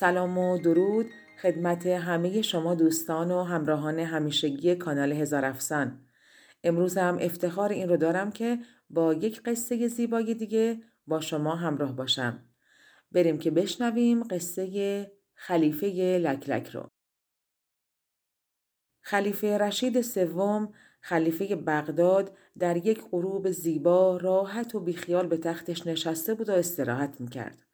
سلام و درود خدمت همه شما دوستان و همراهان همیشگی کانال هزار افسان. امروز هم افتخار این رو دارم که با یک قصه زیبای دیگه با شما همراه باشم. بریم که بشنویم قصه خلیفه لکلک رو. خلیفه رشید سوم خلیفه بغداد در یک غروب زیبا راحت و بیخیال به تختش نشسته بود و استراحت می‌کرد.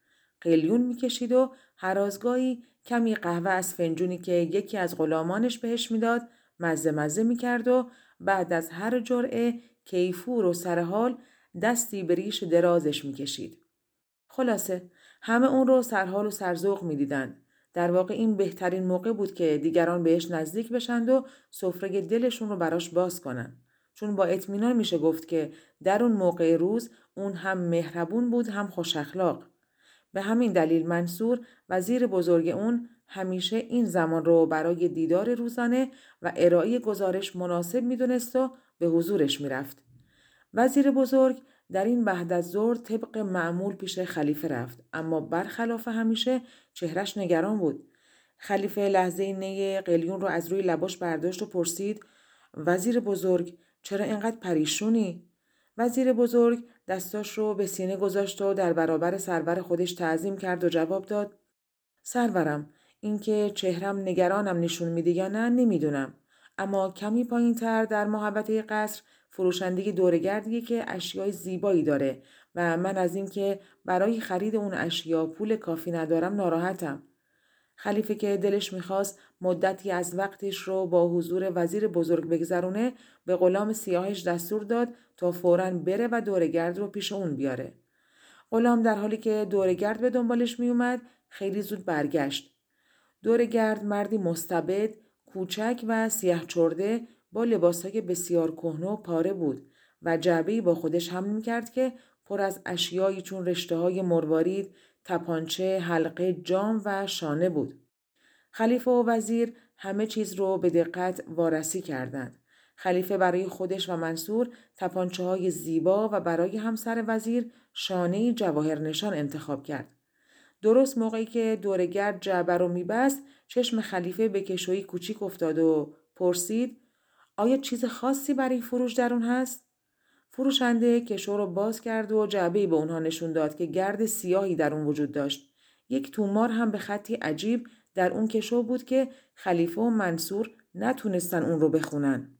قلیون می‌کشید و هرازگاهی کمی قهوه از فنجونی که یکی از غلامانش بهش می‌داد مزه مزه می‌کرد و بعد از هر جرعه کیفور و سرحال دستی به ریش درازش می‌کشید. خلاصه همه اون رو سرحال و سرزوق می‌دیدند. در واقع این بهترین موقع بود که دیگران بهش نزدیک بشند و سفره دلشون رو براش باز کنن. چون با اطمینان میشه گفت که در اون موقع روز اون هم مهربون بود هم خوش اخلاق. به همین دلیل منصور وزیر بزرگ اون همیشه این زمان رو برای دیدار روزانه و ارائه گزارش مناسب می‌دونست و به حضورش می‌رفت. وزیر بزرگ در این بعد از ظهر طبق معمول پیش خلیفه رفت اما برخلاف همیشه چهرش نگران بود. خلیفه لحظه نی قلیون رو از روی لباش برداشت و پرسید وزیر بزرگ چرا اینقدر پریشونی؟ وزیر بزرگ دستاش رو به سینه گذاشت و در برابر سرور خودش تعظیم کرد و جواب داد سرورم اینکه چهرم نگرانم نشون میده یا نه نمی‌دونم اما کمی پایین تر در محبته قصر فروشندگی دورگردیه که اشیای زیبایی داره و من از اینکه برای خرید اون اشیا پول کافی ندارم ناراحتم. خلیفه که دلش می‌خواست مدتی از وقتش رو با حضور وزیر بزرگ بگذرونه به غلام سیاهش دستور داد تا فورا بره و دورگرد رو پیش اون بیاره. غلام در حالی که دورگرد به دنبالش میومد خیلی زود برگشت. دورگرد مردی مستبد، کوچک و سیاه چرده با لباسهای بسیار کهنه و پاره بود و جعبه‌ای با خودش حمل می‌کرد که پر از اشیایی چون رشته های مروارید، تپانچه، حلقه، جام و شانه بود. خلیفه و وزیر همه چیز رو به دقت وارسی کردند. خلیفه برای خودش و منصور تپانچه های زیبا و برای همسر وزیر شانه جواهر نشان انتخاب کرد. درست موقعی که دورگرد جعبه رو میبست چشم خلیفه به کشویی کوچیک افتاد و پرسید آیا چیز خاصی برای فروش در اون هست؟ فروشنده کشو رو باز کرد و جعبه به اونها نشون داد که گرد سیاهی در اون وجود داشت. یک تومار هم به خطی عجیب در اون کشو بود که خلیفه و منصور نتونستن اون رو بخونن.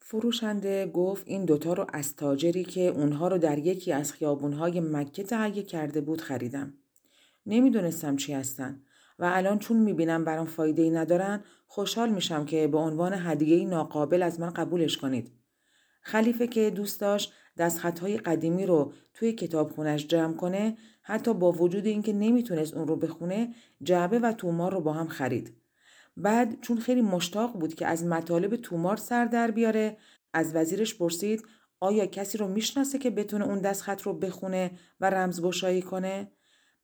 فروشنده گفت این دوتا رو از تاجری که اونها رو در یکی از خیابونهای مکه تهیه کرده بود خریدم. نمی‌دونستم چی هستن. و الان چون می‌بینم برام فایده ای ندارن خوشحال میشم که به عنوان هدیه ناقابل از من قبولش کنید. خلیفه که دوست داشت دستخطهای قدیمی رو توی کتابخونش جمع کنه حتی با وجود اینکه نمی‌تونست اون رو بخونه جعبه و تومار رو با هم خرید. بعد چون خیلی مشتاق بود که از مطالب تومار سر در بیاره از وزیرش پرسید آیا کسی رو می‌شناسه که بتونه اون دستخط رو بخونه و رمزگشایی کنه؟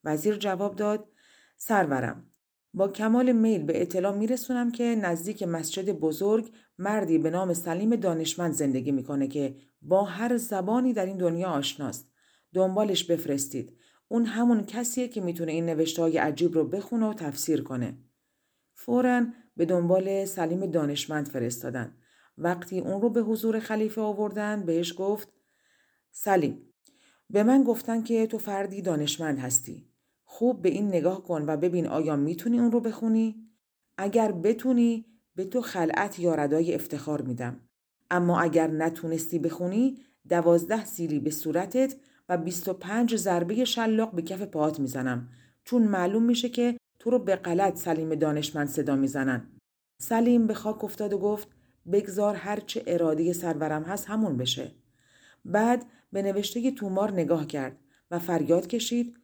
وزیر جواب داد سرورم با کمال میل به اطلاع میرسونم که نزدیک مسجد بزرگ مردی به نام سلیم دانشمند زندگی می‌کنه که با هر زبانی در این دنیا آشناست. دنبالش بفرستید. اون همون کسیه که می‌تونه این نوشته های عجیب رو بخونه و تفسیر کنه. فورا به دنبال سلیم دانشمند فرستادن. وقتی اون رو به حضور خلیفه آوردن بهش گفت سلیم به من گفتن که تو فردی دانشمند هستی. خوب به این نگاه کن و ببین آیا می‌تونی اون رو بخونی؟ اگر بتونی به تو خلعت یا ردای افتخار میدم. اما اگر نتونستی بخونی دوازده سیلی به صورتت و 25 ضربه شلاق به کف پاهات می‌زنم چون معلوم میشه که تو رو به غلط سلیم دانشمند صدا می‌زنن. سلیم به خاک افتاد و گفت بگذار هرچه اراده سرورم هست همون بشه. بعد به نوشته تومار نگاه کرد و فریاد کشید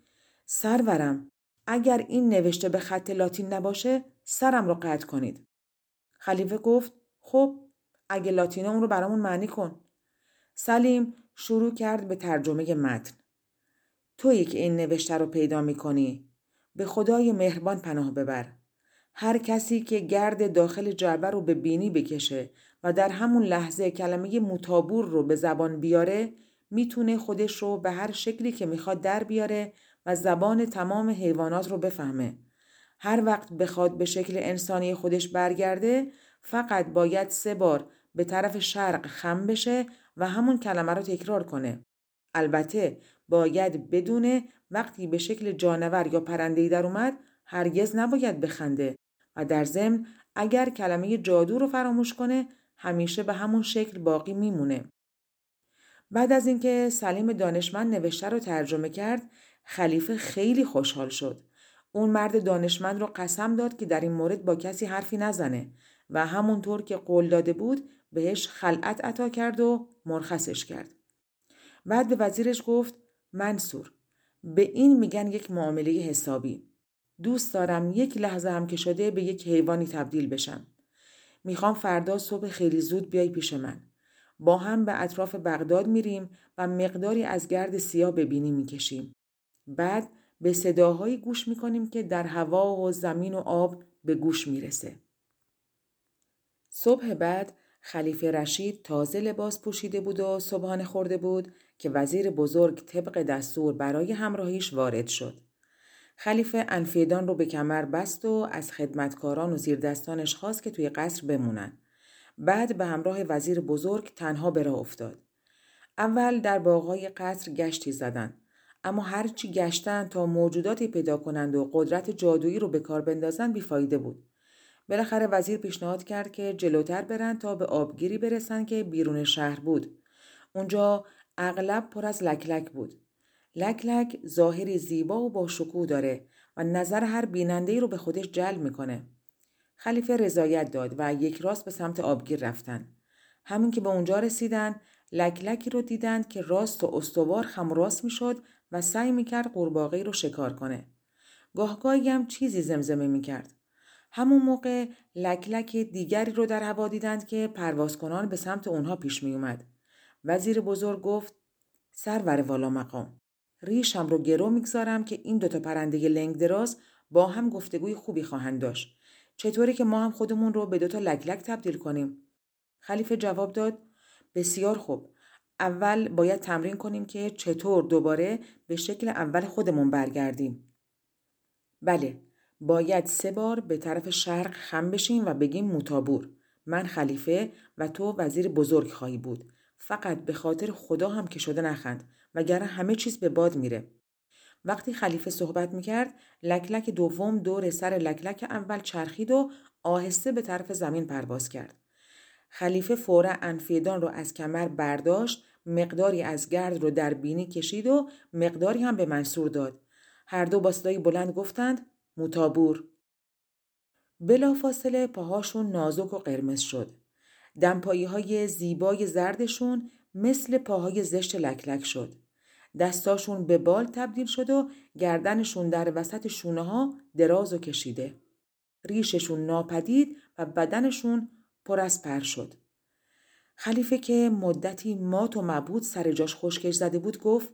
سرورم اگر این نوشته به خط لاتین نباشه سرم رو قطع کنید. خلیفه گفت خب اگه لاتینه اون رو برامون معنی کن. سلیم شروع کرد به ترجمه متن. تویی که این نوشته رو پیدا می کنی. به خدای مهربان پناه ببر. هر کسی که گرد داخل جعبه رو به بینی بکشه و در همون لحظه کلمه متابور رو به زبان بیاره می‌تونه خودش رو به هر شکلی که می‌خواد در بیاره و زبان تمام حیوانات رو بفهمه. هر وقت بخواد به شکل انسانی خودش برگرده فقط باید سه بار به طرف شرق خم بشه و همون کلمه رو تکرار کنه. البته باید بدونه وقتی به شکل جانور یا پرندهی در اومد هرگز نباید بخنده و در ضمن اگر کلمه جادو رو فراموش کنه همیشه به همون شکل باقی میمونه. بعد از اینکه سلیم دانشمند نوشته رو ترجمه کرد خلیفه خیلی خوشحال شد. اون مرد دانشمند رو قسم داد که در این مورد با کسی حرفی نزنه و همونطور که قول داده بود بهش خلعت عطا کرد و مرخصش کرد. بعد به وزیرش گفت منصور به این میگن یک معامله حسابی. دوست دارم یک لحظه هم که شده به یک حیوانی تبدیل بشم. می‌خوام فردا صبح خیلی زود بیای پیش من. با هم به اطراف بغداد میریم و مقداری از گرد سیاه به بینی می‌کشیم. بعد به صداهایی گوش می‌کنیم که در هوا و زمین و آب به گوش می‌رسه. صبح بعد خلیفه رشید تازه لباس پوشیده بود و صبحانه خورده بود که وزیر بزرگ طبق دستور برای همراهیش وارد شد. خلیفه انفیدان رو به کمر بست و از خدمتکاران و زیردستانش خواست که توی قصر بمونن. بعد به همراه وزیر بزرگ تنها به افتاد. اول در باغای قصر گشتی زدند. اما هرچی گشتن تا موجوداتی پیدا کنند و قدرت جادویی رو به کار بندازن بیفایده بود. بالاخره وزیر پیشنهاد کرد که جلوتر برن تا به آبگیری برسن که بیرون شهر بود. اونجا اغلب پر از لکلک بود. لکلک ظاهری زیبا و با شکوه داره و نظر هر بیننده رو به خودش جلب می‌کنه. خلیفه رضایت داد و یک راست به سمت آبگیر رفتن. همین که به اونجا رسیدن لکلکی رو دیدند که راست و استوار خم راست می‌شد و سعی می‌کرد قورباغه رو شکار کنه. گاهگاهی هم چیزی زمزمه می‌کرد. همون موقع لکلک دیگری رو در هوا دیدند که پروازکنان به سمت اونها پیش می اومد. وزیر بزرگ گفت سرور والا مقام ریشم رو گرو می‌گذارم که این دوتا پرنده لنگ دراز با هم گفتگوی خوبی خواهند داشت. چطوری که ما هم خودمون رو به دوتا لکلک تبدیل کنیم؟ خلیفه جواب داد بسیار خوب. اول باید تمرین کنیم که چطور دوباره به شکل اول خودمون برگردیم. بله، باید سه بار به طرف شرق خم بشیم و بگیم متابور. من خلیفه و تو وزیر بزرگ خواهی بود. فقط به خاطر خدا هم که شده نخند وگرنه همه چیز به باد میره. وقتی خلیفه صحبت می‌کرد لکلک دوم دور سر لکلک اول چرخید و آهسته به طرف زمین پرواز کرد. خلیفه فورا انفیدان رو از کمر برداشت مقداری از گرد رو در بینی کشید و مقداری هم به منصور داد. هر دو با صدای بلند گفتند متابور. بلافاصله پاهاشون نازک و قرمز شد. دمپایی های زیبای زردشون مثل پاهای زشت لکلک شد. دستاشون به بال تبدیل شد و گردنشون در وسط شونه ها دراز و کشیده. ریششون ناپدید و بدنشون پر از پر شد. خلیفه که مدتی مات و مبود سر جاش خشکش زده بود گفت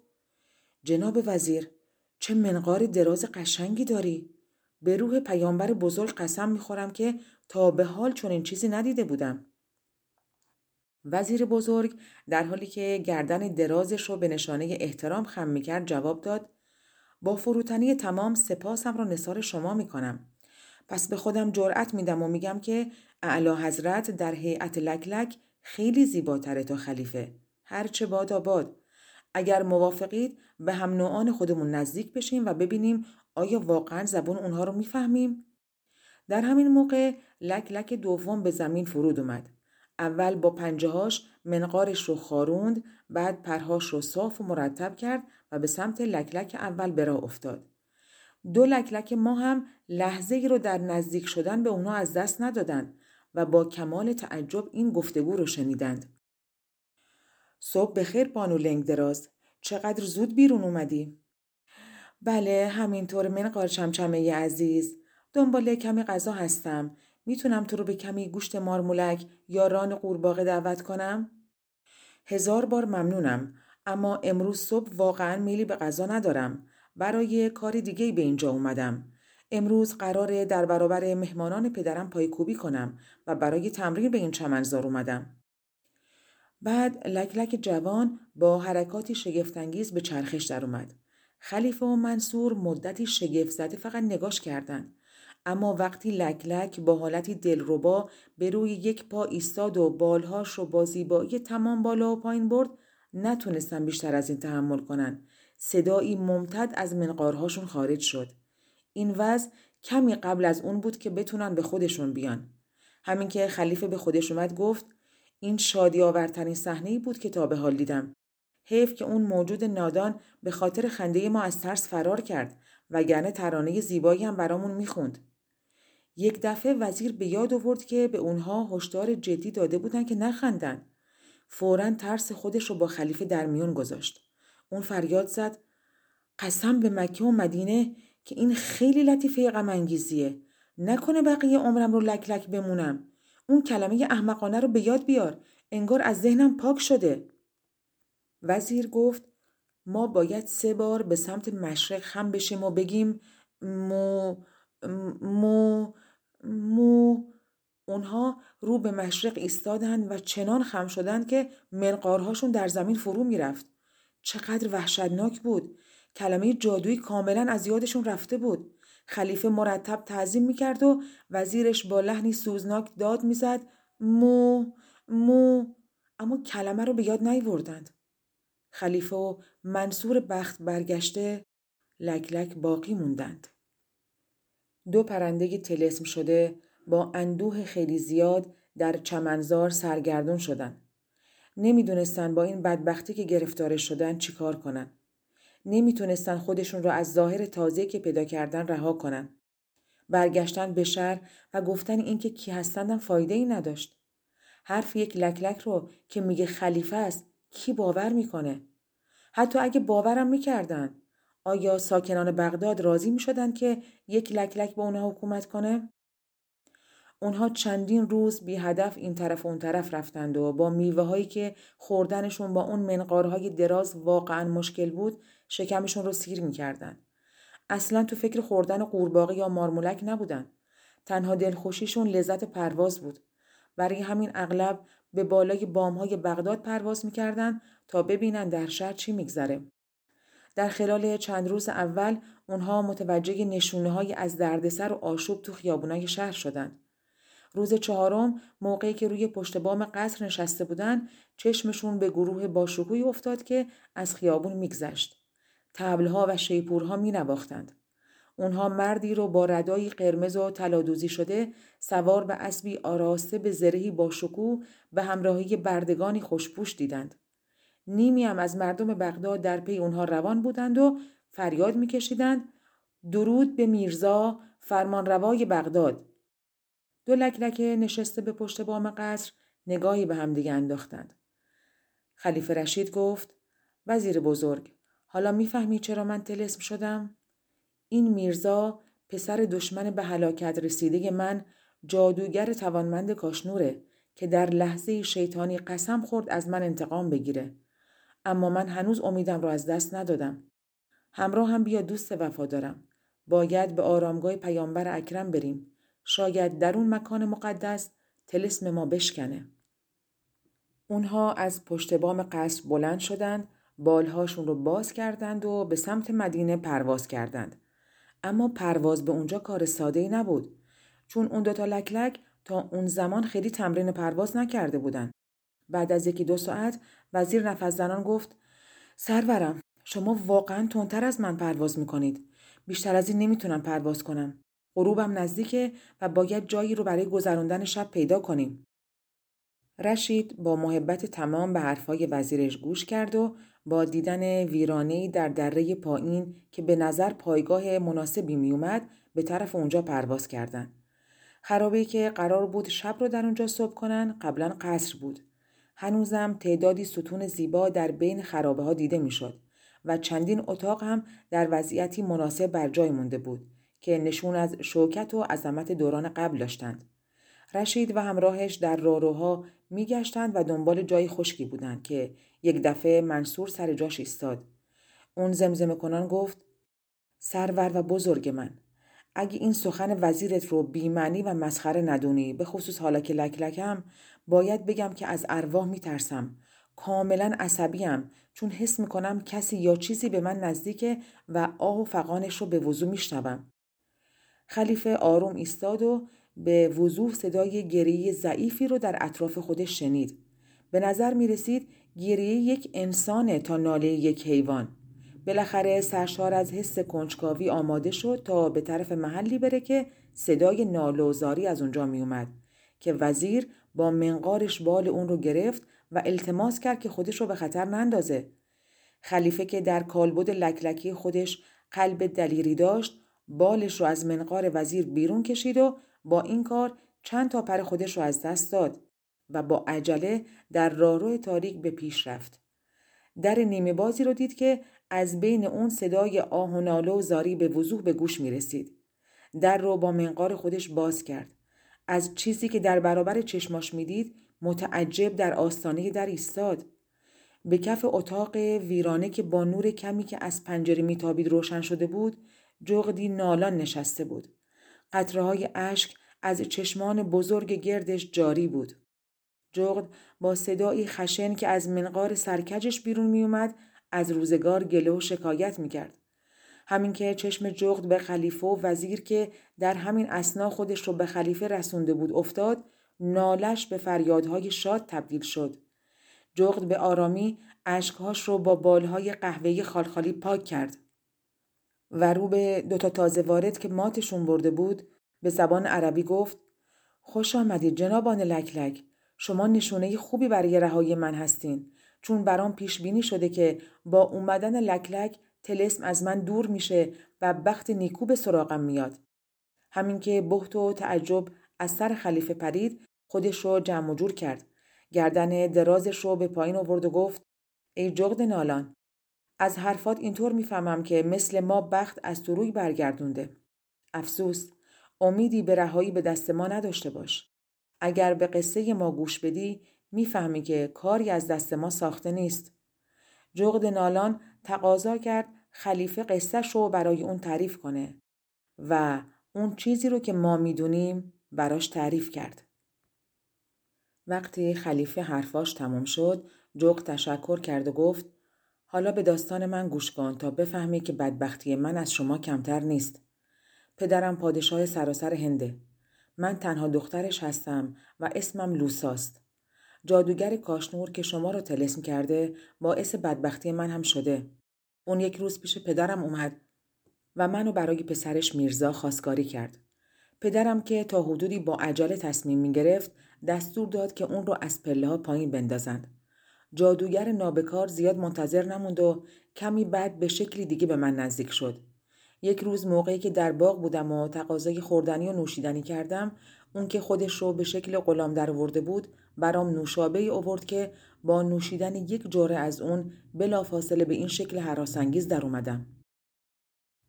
جناب وزیر چه منقار دراز قشنگی داری؟ به روح پیامبر بزرگ قسم می‌خورم که تا به حال چنین چیزی ندیده بودم. وزیر بزرگ در حالی که گردن درازش رو به نشانه احترام خم می‌کرد جواب داد با فروتنی تمام سپاسم را نصار شما می‌کنم. پس به خودم جرأت میدم و میگم که اعلی حضرت در هیئت لکلک خیلی زیباتره تا خلیفه. هرچه باد آباد. اگر موافقید به هم نوعان خودمون نزدیک بشیم و ببینیم آیا واقعا زبون اونها رو می‌فهمیم؟ در همین موقع لک لک دوم به زمین فرود اومد. اول با پنجهاش منقارش رو خاروند بعد پرهاش رو صاف و مرتب کرد و به سمت لکلک اول برا افتاد. دو لکلک ما هم لحظه ای رو در نزدیک شدن به اونا از دست ندادن و با کمال تعجب این گفتگو رو شنیدند. صبح بخیر بانو لنگ دراز. چقدر زود بیرون اومدی؟ بله همینطور من چمچمه عزیز. دنبال کمی غذا هستم. می‌تونم تو رو به کمی گوشت مارمولک یا ران قورباغه دعوت کنم؟ هزار بار ممنونم اما امروز صبح واقعا میلی به غذا ندارم. برای کار دیگه به اینجا اومدم. امروز قراره در برابر مهمانان پدرم پایکوبی کنم و برای تمرین به این چمنزار اومدم. بعد لک لک جوان با حرکاتی شگفتانگیز به چرخش در اومد. خلیفه و منصور مدتی شگفت زده فقط نگاش کردند. اما وقتی لک لک با حالتی دلربا به روی یک پا ایستاد و بالهاش رو با زیبایی تمام بالا و پایین برد نتونستن بیشتر از این تحمل کنن. صدایی ممتد از منقارهاشون خارج شد. این وضع کمی قبل از اون بود که بتونن به خودشون بیان. همین که خلیفه به خودش اومد گفت این شادی آورترین صحنه بود که تا به حال دیدم. حیف که اون موجود نادان به خاطر خنده ما از ترس فرار کرد وگرنه ترانه زیبایی هم برامون می‌خوند. یک دفعه وزیر به یاد آورد که به اونها هشدار جدی داده بودن که نخندن. فورا ترس خودش رو با خلیفه در میون گذاشت. اون فریاد زد قسم به مکه و مدینه که این خیلی لطیفه غم انگیزیه. نکنه بقیه عمرم رو لک لک بمونم. اون کلمه احمقانه رو به یاد بیار. انگار از ذهنم پاک شده. وزیر گفت ما باید سه بار به سمت مشرق خم بشیم و بگیم مو مو مو اونها رو به مشرق ایستادند و چنان خم شدند که منقارهاشون در زمین فرو می‌رفت. چقدر وحشتناک بود. کلمه جادویی کاملا از یادشون رفته بود. خلیفه مرتب تعظیم می‌کرد و وزیرش با لحنی سوزناک داد می‌زد مو مو اما کلمه رو به یاد نیوردند. خلیفه و منصور بخت برگشته لک لک باقی موندند. دو پرنده تلسم شده با اندوه خیلی زیاد در چمنزار سرگردون شدند. نمی‌دونستن با این بدبختی که گرفتار شدن چیکار کنن. نمی‌تونستن خودشون را از ظاهر تازه که پیدا کردن رها کنن. برگشتن به شهر و گفتن اینکه کی هستندم فایده ای نداشت. حرف یک لکلک رو که میگه خلیفه است کی باور می‌کنه؟ حتی اگه باورم می‌کردن آیا ساکنان بغداد راضی می‌شدن که یک لکلک به اونها حکومت کنه؟ اونها چندین روز بی هدف این طرف و اون طرف رفتند و با میوه هایی که خوردنشون با اون منقارهای دراز واقعا مشکل بود شکمشون رو سیر می‌کردن. اصلا تو فکر خوردن قورباغه یا مارمولک نبودن. تنها دلخوشیشون لذت پرواز بود. برای همین اغلب به بالای بامهای بغداد پرواز می‌کردن تا ببینن در شهر چی میگذره. در خلال چند روز اول اونها متوجه نشونه های از دردسر و آشوب تو خیابونای شهر شدند. روز چهارم موقعی که روی پشت بام قصر نشسته بودن چشمشون به گروه باشکوهی افتاد که از خیابون میگذشت. تبلها و شیپورها می نواختند. اونها مردی رو با ردایی قرمز و تلادوزی شده سوار به اسبی آراسته به زرهی با شکوه به همراهی بردگانی خوشپوش دیدند. نیمی هم از مردم بغداد در پی اونها روان بودند و فریاد میکشیدند درود به میرزا فرمانروای بغداد دو لکلکه نشسته به پشت بام قصر نگاهی به همدیگه انداختند. خلیفه رشید گفت وزیر بزرگ حالا می‌فهمی چرا من تلسم شدم؟ این میرزا پسر دشمن به هلاکت رسیده من جادوگر توانمند کاشنوره که در لحظه شیطانی قسم خورد از من انتقام بگیره. اما من هنوز امیدم را از دست ندادم. همراه هم بیا دوست وفادارم. باید به آرامگاه پیامبر اکرم بریم. شاید در اون مکان مقدس تلسم ما بشکنه. اونها از پشت بام قصر بلند شدند، بالهاشون رو باز کردند و به سمت مدینه پرواز کردند. اما پرواز به اونجا کار ساده ای نبود چون اون دوتا لکلک تا اون زمان خیلی تمرین پرواز نکرده بودند. بعد از یکی دو ساعت وزیر نفس زنان گفت سرورم شما واقعا تندتر از من پرواز می‌کنید. بیشتر از این نمی‌تونم پرواز کنم. غروبم نزدیکه و باید جایی رو برای گذراندن شب پیدا کنیم. رشید با محبت تمام به حرفای وزیرش گوش کرد و با دیدن ویرانهی در دره پایین که به نظر پایگاه مناسبی میومد به طرف اونجا پرواز کردند. خرابه که قرار بود شب رو در اونجا صبح کنن قبلا قصر بود. هنوزم تعدادی ستون زیبا در بین خرابه ها دیده می‌شد و چندین اتاق هم در وضعیتی مناسب بر جای مونده بود که نشون از شوکت و عظمت دوران قبل داشتند. رشید و همراهش در راروها میگشتند و دنبال جای خشکی بودند که یک دفعه منصور سر جاش ایستاد. اون زمزمه کنان گفت سرور و بزرگ من اگه این سخن وزیرت رو بیمعنی و مسخره ندونی به خصوص حالا که لکلکم باید بگم که از ارواح میترسم کاملا عصبیم چون حس می‌کنم کسی یا چیزی به من نزدیکه و آه و فقانش رو به وضوع میشنوم خلیفه آروم ایستاد و به وضوح صدای گریه ضعیفی رو در اطراف خودش شنید به نظر می رسید گریه یک انسانه تا ناله یک حیوان بالاخره سرشار از حس کنجکاوی آماده شد تا به طرف محلی بره که صدای نالوزاری از اونجا می اومد که وزیر با منقارش بال اون رو گرفت و التماس کرد که خودش رو به خطر نندازه. خلیفه که در کالبد لکلکی خودش قلب دلیری داشت بالش رو از منقار وزیر بیرون کشید و با این کار چند تا پر خودش رو از دست داد و با عجله در راهرو تاریک به پیش رفت. در نیمه بازی رو دید که از بین اون صدای آه و ناله و زاری به وضوح به گوش می رسید. در رو با منقار خودش باز کرد. از چیزی که در برابر چشماش می‌دید متعجب در آستانه در ایستاد. به کف اتاق ویرانه که با نور کمی که از پنجره میتابید روشن شده بود جغدی نالان نشسته بود. قطره های اشک از چشمان بزرگ گردش جاری بود. جغد با صدایی خشن که از منقار سرکجش بیرون میومد از روزگار گله و شکایت می‌کرد. همین که چشم جغد به خلیفه و وزیر که در همین اسنا خودش رو به خلیفه رسونده بود افتاد نالش به فریادهای شاد تبدیل شد. جغد به آرامی اشکهاش رو با بالهای قهوه‌ای خالخالی پاک کرد. و رو به دوتا تازه وارد که ماتشون برده بود به زبان عربی گفت خوش آمدید جنابان لکلک شما نشونه خوبی برای رهایی من هستین چون برام پیش بینی شده که با اومدن لکلک تلسم از من دور میشه و بخت نیکو به سراغم میاد. همین که بحت و تعجب از سر خلیفه پرید خودش رو جمع جور کرد. گردن درازش رو به پایین آورد و گفت ای جغد نالان از حرفات اینطور می‌فهمم که مثل ما بخت از تو روی برگردونده. افسوس امیدی به رهایی به دست ما نداشته باش. اگر به قصه ما گوش بدی می‌فهمی که کاری از دست ما ساخته نیست. جغد نالان تقاضا کرد خلیفه قصهش رو برای اون تعریف کنه و اون چیزی رو که ما می‌دونیم براش تعریف کرد. وقتی خلیفه حرفاش تمام شد جغد تشکر کرد و گفت حالا به داستان من گوش کن تا بفهمی که بدبختی من از شما کمتر نیست. پدرم پادشاه سراسر هنده. من تنها دخترش هستم و اسمم لوساست. جادوگر کاشنور که شما رو تلسم کرده باعث بدبختی من هم شده. اون یک روز پیش پدرم اومد و منو برای پسرش میرزا خواستگاری کرد. پدرم که تا حدودی با عجله تصمیم می گرفت دستور داد که اون رو از پله ها پایین بندازند. جادوگر نابکار زیاد منتظر نموند و کمی بعد به شکلی دیگه به من نزدیک شد. یک روز موقعی که در باغ بودم و تقاضای خوردنی و نوشیدنی کردم اون که خودش رو به شکل غلام در ورده بود برام نوشابه ای آورد که با نوشیدن یک جوره از اون بلافاصله به این شکل حراسانگیز در اومدم.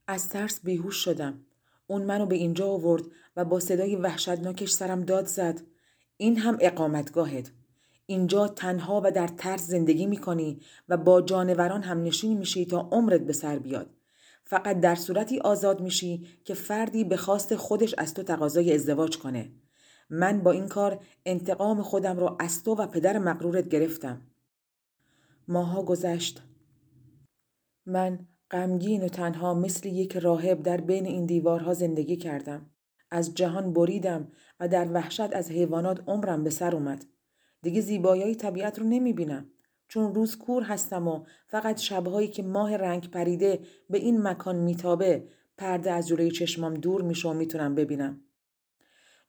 از ترس بیهوش شدم. اون منو به اینجا آورد و با صدای وحشتناکش سرم داد زد. این هم اقامتگاهت. اینجا تنها و در ترس زندگی می‌کنی و با جانوران هم نشین میشی تا عمرت به سر بیاد. فقط در صورتی آزاد میشی که فردی به خواست خودش از تو تقاضای ازدواج کنه. من با این کار انتقام خودم را از تو و پدر مقرورت گرفتم. ماها گذشت. من غمگین و تنها مثل یک راهب در بین این دیوارها زندگی کردم. از جهان بریدم و در وحشت از حیوانات عمرم به سر اومد. دیگه زیبایی طبیعت رو نمی بینم. چون روز کور هستم و فقط شبهایی که ماه رنگ پریده به این مکان میتابه پرده از جلوی چشمام دور میشه و می‌تونم ببینم.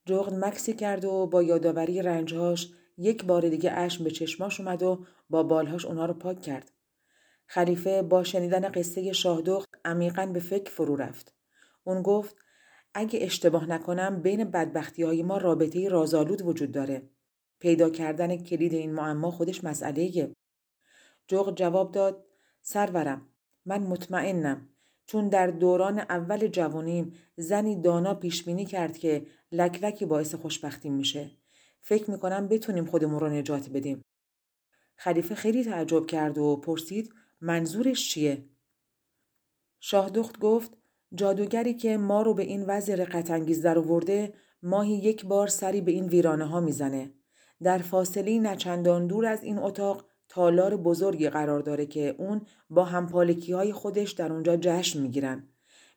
جغد مکسی کرد و با یادآوری رنجهاش یک بار دیگه اشم به چشماش اومد و با بالهاش اونا رو پاک کرد. خلیفه با شنیدن قصه شاهدخت عمیقا به فکر فرو رفت. اون گفت اگه اشتباه نکنم بین بدبختی های ما رابطه رازآلود وجود داره. پیدا کردن کلید این معما خودش مسئله جغ جواب داد سرورم من مطمئنم چون در دوران اول جوانیم زنی دانا پیش بینی کرد که لکلکی باعث خوشبختی میشه. فکر می‌کنم بتونیم خودمون رو نجات بدیم. خلیفه خیلی تعجب کرد و پرسید منظورش چیه؟ شاهدخت گفت جادوگری که ما رو به این وضع رقت انگیز در آورده ماهی یک بار سری به این ویرانه ها می‌زنه. در فاصله نچندان دور از این اتاق تالار بزرگی قرار داره که اون با همپالکی های خودش در اونجا جشن می‌گیرن.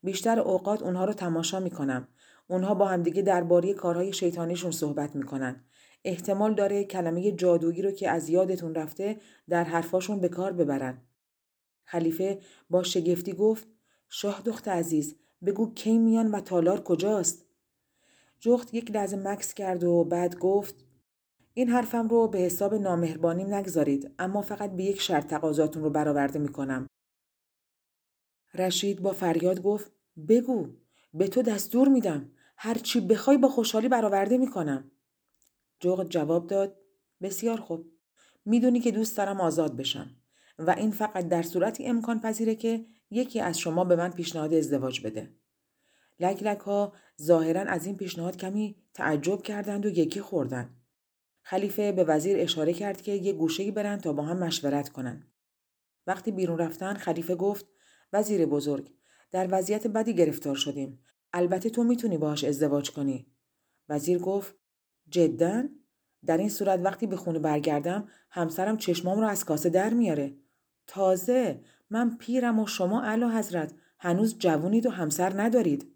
بیشتر اوقات اونها رو تماشا می‌کنم. اونها با همدیگه درباره کارهای شیطانیشون صحبت می‌کنن. احتمال داره کلمه جادویی رو که از یادتون رفته در حرفاشون به کار ببرن. خلیفه با شگفتی گفت شاه دخت عزیز بگو کی میان و تالار کجاست؟ جخت یک لحظه مکس کرد و بعد گفت این حرفم رو به حساب نامهربانیم نگذارید اما فقط به یک شرط تقاضاتون رو برآورده می‌کنم. رشید با فریاد گفت بگو به تو دستور میدم هر چی بخوای با خوشحالی برآورده می‌کنم. جغد جواب داد بسیار خوب می‌دونی که دوست دارم آزاد بشم و این فقط در صورتی امکان پذیره که یکی از شما به من پیشنهاد ازدواج بده. لک لک ها ظاهرا از این پیشنهاد کمی تعجب کردند و یکی خوردند. خلیفه به وزیر اشاره کرد که یه گوشه‌ای برن تا با هم مشورت کنن. وقتی بیرون رفتن خلیفه گفت وزیر بزرگ در وضعیت بدی گرفتار شدیم. البته تو می‌تونی باهاش ازدواج کنی. وزیر گفت جدا در این صورت وقتی به خونه برگردم همسرم چشمام رو از کاسه در میاره. تازه من پیرم و شما علا حضرت هنوز جوونید و همسر ندارید.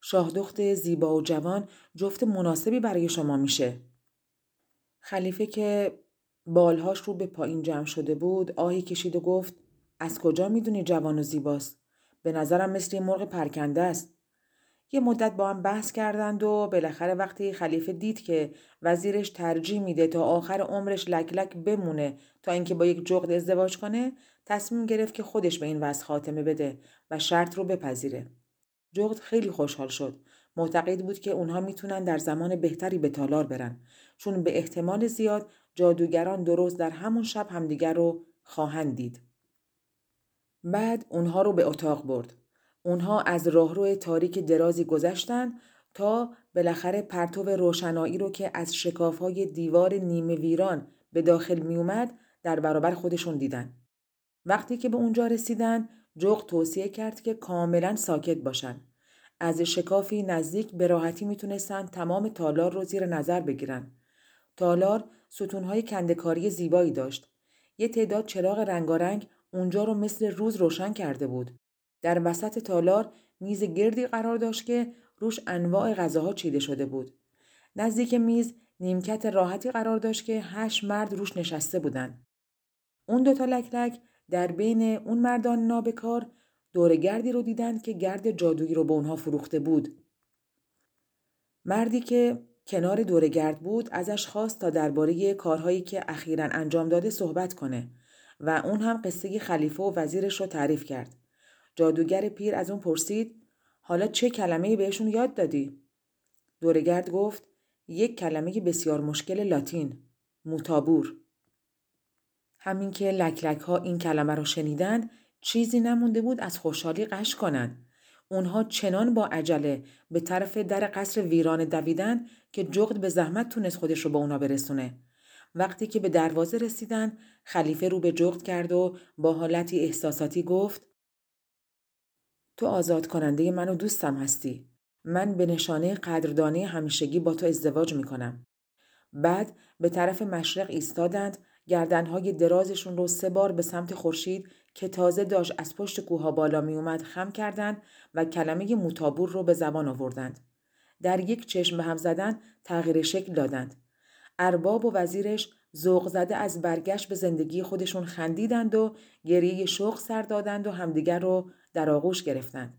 شاهدخت زیبا و جوان جفت مناسبی برای شما میشه. خلیفه که بالهاش رو به پایین جمع شده بود آهی کشید و گفت از کجا می‌دونی جوان و زیباست؟ به نظرم مثل مرغ پرکنده است. یه مدت با هم بحث کردند و بالاخره وقتی خلیفه دید که وزیرش ترجیح میده تا آخر عمرش لک لک بمونه تا اینکه با یک جغد ازدواج کنه تصمیم گرفت که خودش به این وضع خاتمه بده و شرط رو بپذیره. جغد خیلی خوشحال شد. معتقد بود که اونها می‌تونن در زمان بهتری به تالار برن چون به احتمال زیاد جادوگران درست در همون شب همدیگر رو خواهند دید. بعد اونها رو به اتاق برد. اونها از راهرو تاریک درازی گذشتند تا بالاخره پرتو روشنایی رو که از شکافهای دیوار نیمه ویران به داخل می اومد در برابر خودشون دیدن. وقتی که به اونجا رسیدن جغ توصیه کرد که کاملا ساکت باشن. از شکافی نزدیک به راحتی می‌تونستن تمام تالار رو زیر نظر بگیرن. تالار ستونهای کندکاری زیبایی داشت. یه تعداد چراغ رنگارنگ اونجا رو مثل روز روشن کرده بود. در وسط تالار میز گردی قرار داشت که روش انواع غذاها چیده شده بود. نزدیک میز نیمکت راحتی قرار داشت که هشت مرد روش نشسته بودند. اون دوتا لکلک در بین اون مردان نابکار دور گردی رو دیدند که گرد جادویی رو به اونها فروخته بود. مردی که کنار دور گرد بود ازش خواست تا درباره کارهایی که اخیرا انجام داده صحبت کنه و اون هم قصه خلیفه و وزیرش رو تعریف کرد. جادوگر پیر از اون پرسید حالا چه کلمه بهشون یاد دادی؟ دورگرد گفت یک کلمه بسیار مشکل لاتین موتابور همین که لکلک ها این کلمه رو شنیدند چیزی نمونده بود از خوشحالی قش کنند. اونها چنان با عجله به طرف در قصر ویران دویدن که جغد به زحمت تونست خودش رو با اونا برسونه. وقتی که به دروازه رسیدن خلیفه رو به جغد کرد و با حالتی احساساتی گفت تو آزاد کننده من و دوستم هستی. من به نشانه قدردانی همیشگی با تو ازدواج می‌کنم. بعد به طرف مشرق ایستادند گردنهای درازشون رو سه بار به سمت خورشید که تازه داشت از پشت کوها بالا می اومد خم کردند و کلمه متابور رو به زبان آوردند. در یک چشم به هم زدن تغییر شکل دادند. ارباب و وزیرش ذوق زده از برگشت به زندگی خودشون خندیدند و گریه شوق سر دادند و همدیگر رو در آغوش گرفتند.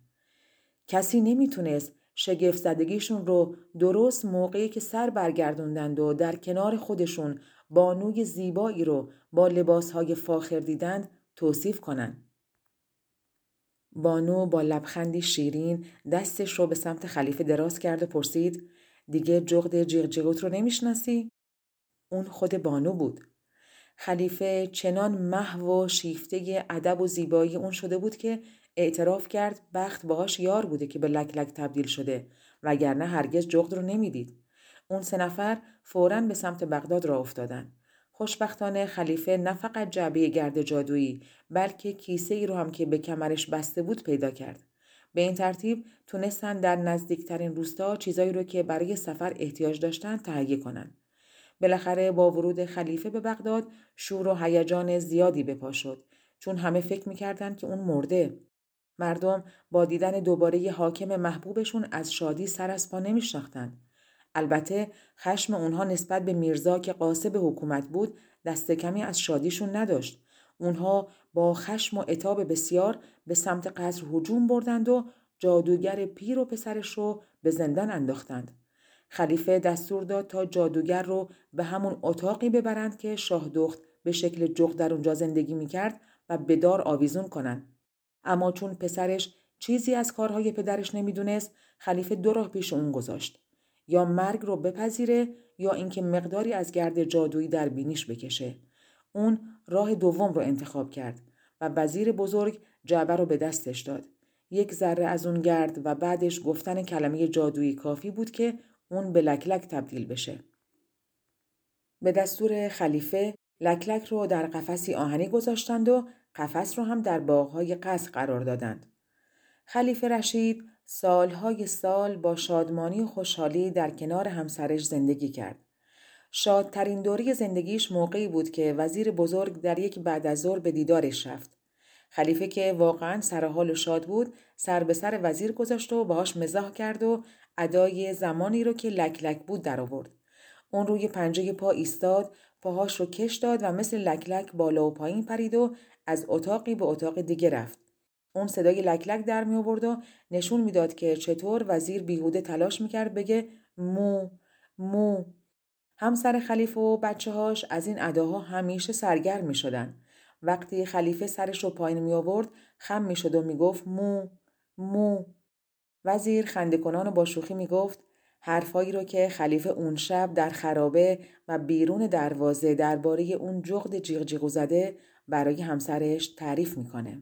کسی نمی‌تونست شگفت زدگیشون رو درست موقعی که سر برگردوندند و در کنار خودشون بانوی زیبایی رو با لباسهای فاخر دیدند توصیف کنند. بانو با لبخندی شیرین دستش رو به سمت خلیفه دراز کرد و پرسید دیگه جغد جیغ جیغوت رو نمی‌شناسی؟ اون خود بانو بود. خلیفه چنان محو و شیفته ادب و زیبایی اون شده بود که اعتراف کرد بخت باهاش یار بوده که به لک لک تبدیل شده وگرنه هرگز جغد رو نمی‌دید. اون سه نفر فوراً به سمت بغداد را افتادن. خوشبختانه خلیفه نه فقط جعبه گرد جادویی بلکه کیسه ای رو هم که به کمرش بسته بود پیدا کرد. به این ترتیب تونستن در نزدیکترین روستا چیزایی رو که برای سفر احتیاج داشتن تهیه کنند. بالاخره با ورود خلیفه به بغداد شور و هیجان زیادی به پا شد چون همه فکر می‌کردند که اون مرده. مردم با دیدن دوباره حاکم محبوبشون از شادی سر از پا نمیشناختند. البته خشم اونها نسبت به میرزا که قاسب حکومت بود دست کمی از شادیشون نداشت. اونها با خشم و اتاب بسیار به سمت قصر هجوم بردند و جادوگر پیر و پسرش رو به زندان انداختند. خلیفه دستور داد تا جادوگر رو به همون اتاقی ببرند که شاه دخت به شکل جغ در اونجا زندگی می‌کرد و به دار آویزون کنند. اما چون پسرش چیزی از کارهای پدرش نمی‌دونست خلیفه دو راه پیش اون گذاشت. یا مرگ رو بپذیره یا اینکه مقداری از گرد جادویی در بینیش بکشه. اون راه دوم رو انتخاب کرد و وزیر بزرگ جعبه رو به دستش داد. یک ذره از اون گرد و بعدش گفتن کلمه جادویی کافی بود که اون به لکلک تبدیل بشه. به دستور خلیفه لکلک رو در قفسی آهنی گذاشتند و قفس رو هم در باغهای قصر قرار دادند. خلیفه رشید سالهای سال با شادمانی و خوشحالی در کنار همسرش زندگی کرد. شادترین دوری زندگیش موقعی بود که وزیر بزرگ در یک بعد از ظهر به دیدارش رفت. خلیفه که واقعا سرحال و شاد بود سر به سر وزیر گذاشت و باهاش مزاح کرد و ادای زمانی رو که لک لک بود در آورد. اون روی پنجه پا ایستاد پاهاش رو کش داد و مثل لک لک بالا و پایین پرید و از اتاقی به اتاق دیگه رفت. اون صدای لکلک در می آورد و نشون می‌داد که چطور وزیر بیهوده تلاش می‌کرد بگه مو مو همسر خلیفه و بچه هاش از این اداها همیشه سرگرم می شدن. وقتی خلیفه سرش رو پایین می آورد خم می شد و می گفت مو مو وزیر خنده کنان و با شوخی می گفت حرفایی رو که خلیفه اون شب در خرابه و بیرون دروازه درباره اون جغد جیغ جیغ زده برای همسرش تعریف می‌کنه.